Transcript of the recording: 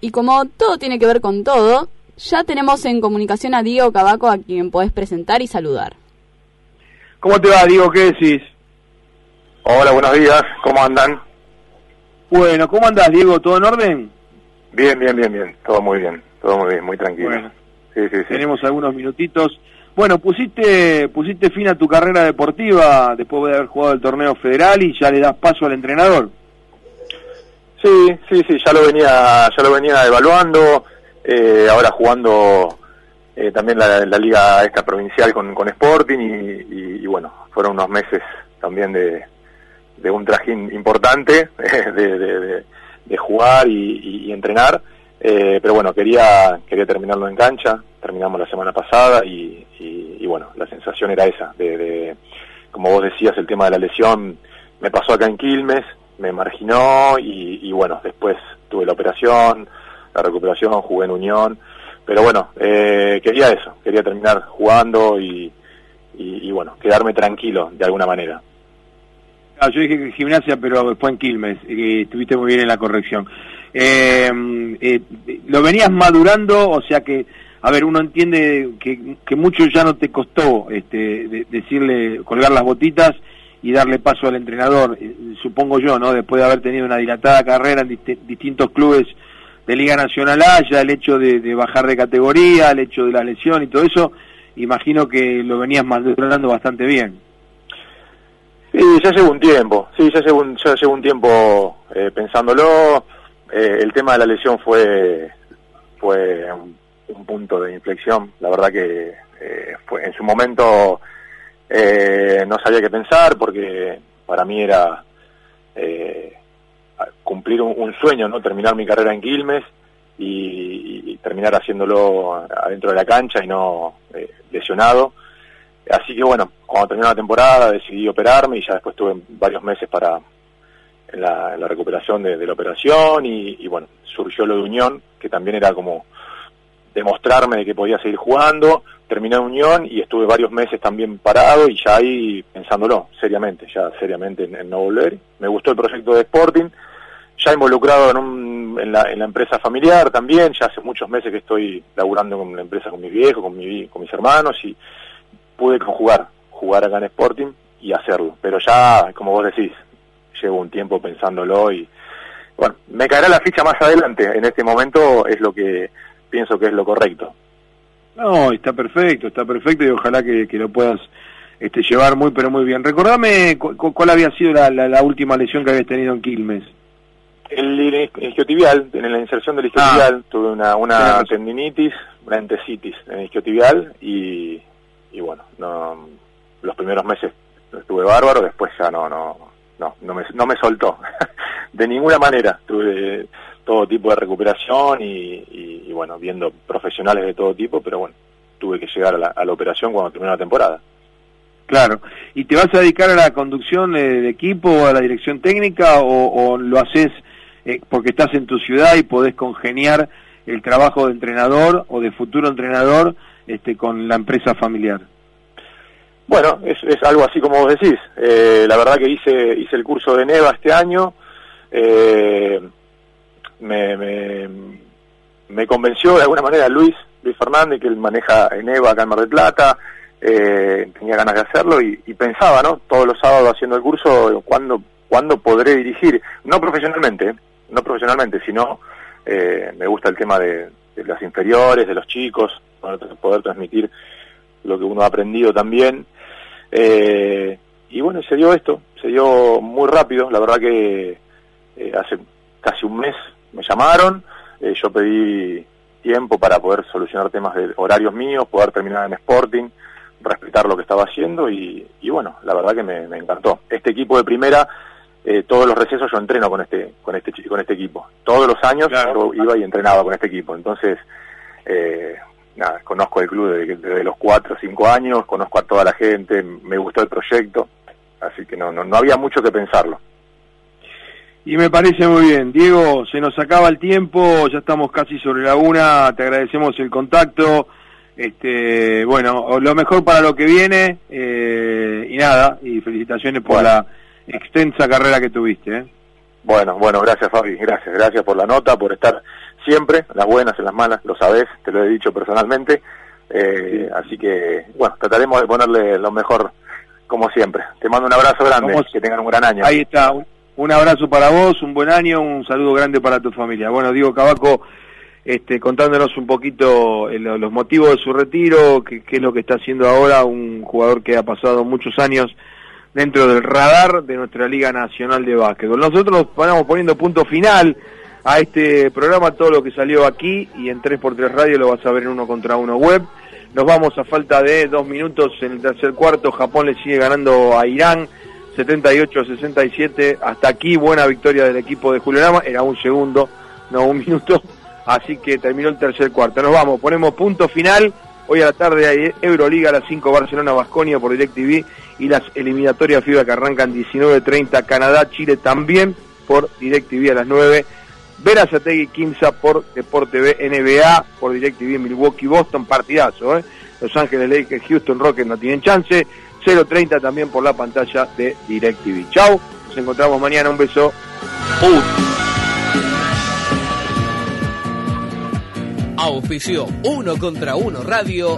Y como todo tiene que ver con todo, ya tenemos en comunicación a Diego Cabaco a quien podés presentar y saludar. ¿Cómo te va, Diego? ¿Qué decís? Hola, buenos días. ¿Cómo andan? Bueno, ¿cómo andás, Diego? ¿Todo en orden? Bien, bien, bien, bien. Todo muy bien. Todo muy bien, muy tranquilo. Bueno, sí, sí, sí. tenemos algunos minutitos. Bueno, pusiste, pusiste fin a tu carrera deportiva después de haber jugado el torneo federal y ya le das paso al entrenador. Sí, sí, sí, ya lo venía, ya lo venía evaluando, eh, ahora jugando eh, también la, liga esta provincial con, con Sporting y, bueno, fueron unos meses también de, de un trajín importante de, de, jugar y, entrenar, eh, pero bueno, quería, quería terminarlo en cancha, terminamos la semana pasada y, y bueno, la sensación era esa, de, como vos decías, el tema de la lesión me pasó acá en Quilmes, me marginó y, bueno, después tuve la operación, la recuperación, jugué en Unión, pero bueno, eh, quería eso, quería terminar jugando y, y, bueno, quedarme tranquilo de alguna manera. Ah, yo dije que gimnasia, pero fue en Quilmes, y estuviste muy bien en la corrección. Eh, eh, ¿Lo venías madurando? O sea que, a ver, uno entiende que, que mucho ya no te costó este, decirle, colgar las botitas y darle paso al entrenador, eh, supongo yo, ¿no? Después de haber tenido una dilatada carrera en distintos clubes de Liga Nacional A, ya el hecho de, bajar de categoría, el hecho de la lesión y todo eso, imagino que lo venías madurando bastante bien. Sí, ya llevo un tiempo, sí, ya llevo un, ya llevo un tiempo eh, pensándolo. Eh, el tema de la lesión fue, fue un, punto de inflexión. La verdad que fue en su momento eh, no sabía qué pensar porque para mí era eh, cumplir un, sueño, no terminar mi carrera en Quilmes y, terminar haciéndolo adentro de la cancha y no eh, lesionado. Así que bueno, cuando terminó la temporada decidí operarme y ya después tuve varios meses para la, recuperación de, la operación y, bueno, surgió lo de Unión, que también era como demostrarme de que podía seguir jugando, terminé en Unión y estuve varios meses también parado y ya ahí pensándolo seriamente, ya seriamente en, no volver. Me gustó el proyecto de Sporting, ya involucrado en, en, la, en, la, empresa familiar también, ya hace muchos meses que estoy laburando con la empresa con mis viejos, con, mi, con mis hermanos y pude conjugar, jugar acá en Sporting y hacerlo. Pero ya, como vos decís, llevo un tiempo pensándolo y bueno, me caerá la ficha más adelante. En este momento es lo que pienso que es lo correcto. No, está perfecto, está perfecto y ojalá que, lo puedas este, llevar muy pero muy bien. Recordame cuál había sido la, última lesión que habías tenido en Quilmes. El, isquiotibial, en la inserción del isquiotibial, ah. tuve una, una tendinitis, una entesitis en el isquiotibial y, y bueno, no, los primeros meses estuve bárbaro, después ya no, no, no, no me, no me soltó, de ninguna manera. Tuve todo tipo de recuperación y, bueno, viendo profesionales de todo tipo, pero bueno, tuve que llegar a la, operación cuando terminó la temporada. Claro. ¿Y te vas a dedicar a la conducción de, equipo o a la dirección técnica o, lo haces eh, porque estás en tu ciudad y podés congeniar el trabajo de entrenador o de futuro entrenador este, con la empresa familiar? Bueno, es, algo así como vos decís. Eh, la verdad que hice, hice el curso de NEVA este año. Eh, me, me, convenció de alguna manera Luis, Luis Fernández, que él maneja en EVA acá en Mar del Plata, eh, tenía ganas de hacerlo y, pensaba, ¿no? Todos los sábados haciendo el curso, ¿cuándo, ¿cuándo podré dirigir? No profesionalmente, no profesionalmente, sino eh, me gusta el tema de, las inferiores, de los chicos, poder, transmitir lo que uno ha aprendido también. Eh, y bueno, se dio esto, se dio muy rápido, la verdad que hace casi un mes me llamaron, eh, yo pedí tiempo para poder solucionar temas de horarios míos, poder terminar en Sporting, respetar lo que estaba haciendo y, bueno, la verdad que me, encantó. Este equipo de primera, eh, todos los recesos yo entreno con este, con este, con este equipo. Todos los años yo iba y entrenaba con este equipo. Entonces, eh, nada, conozco el club desde, desde los cuatro o cinco años, conozco a toda la gente, me gustó el proyecto, así que no, no, no había mucho que pensarlo. Y me parece muy bien. Diego, se nos acaba el tiempo, ya estamos casi sobre la una, te agradecemos el contacto. Este, bueno, lo mejor para lo que viene eh, y nada, y felicitaciones por la extensa carrera que tuviste. ¿eh? Bueno, bueno, gracias Fabi, gracias, gracias por la nota, por estar siempre, las buenas, en las malas, lo sabés, te lo he dicho personalmente. Eh, Así que, bueno, trataremos de ponerle lo mejor como siempre. Te mando un abrazo grande, que tengan un gran año. Ahí está, un, abrazo para vos, un buen año, un saludo grande para tu familia. Bueno, Diego Cabaco, este, contándonos un poquito eh, los motivos de su retiro, qué, es lo que está haciendo ahora, un jugador que ha pasado muchos años dentro del radar de nuestra Liga Nacional de Básquetbol. Nosotros vamos poniendo punto final a este programa, todo lo que salió aquí y en 3x3 Radio lo vas a ver en uno contra uno web. Nos vamos a falta de dos minutos en el tercer cuarto. Japón le sigue ganando a Irán 78 67. Hasta aquí buena victoria del equipo de Julio Lama. Era un segundo, no un minuto. Así que terminó el tercer cuarto. Nos vamos, ponemos punto final. Hoy a la tarde hay Euroliga a las 5 Barcelona Basconia por DirecTV y las eliminatorias FIBA que arrancan 19.30 Canadá, Chile también por DirecTV a las 9 Verazategui Quinza por Deporte B, NBA por DirecTV Milwaukee, Boston, partidazo, ¿eh? Los Ángeles Lakers, Houston Rockets no tienen chance, 0.30 también por la pantalla de DirecTV. Chau, nos encontramos mañana, un beso. Auspicio Uno contra Uno Radio.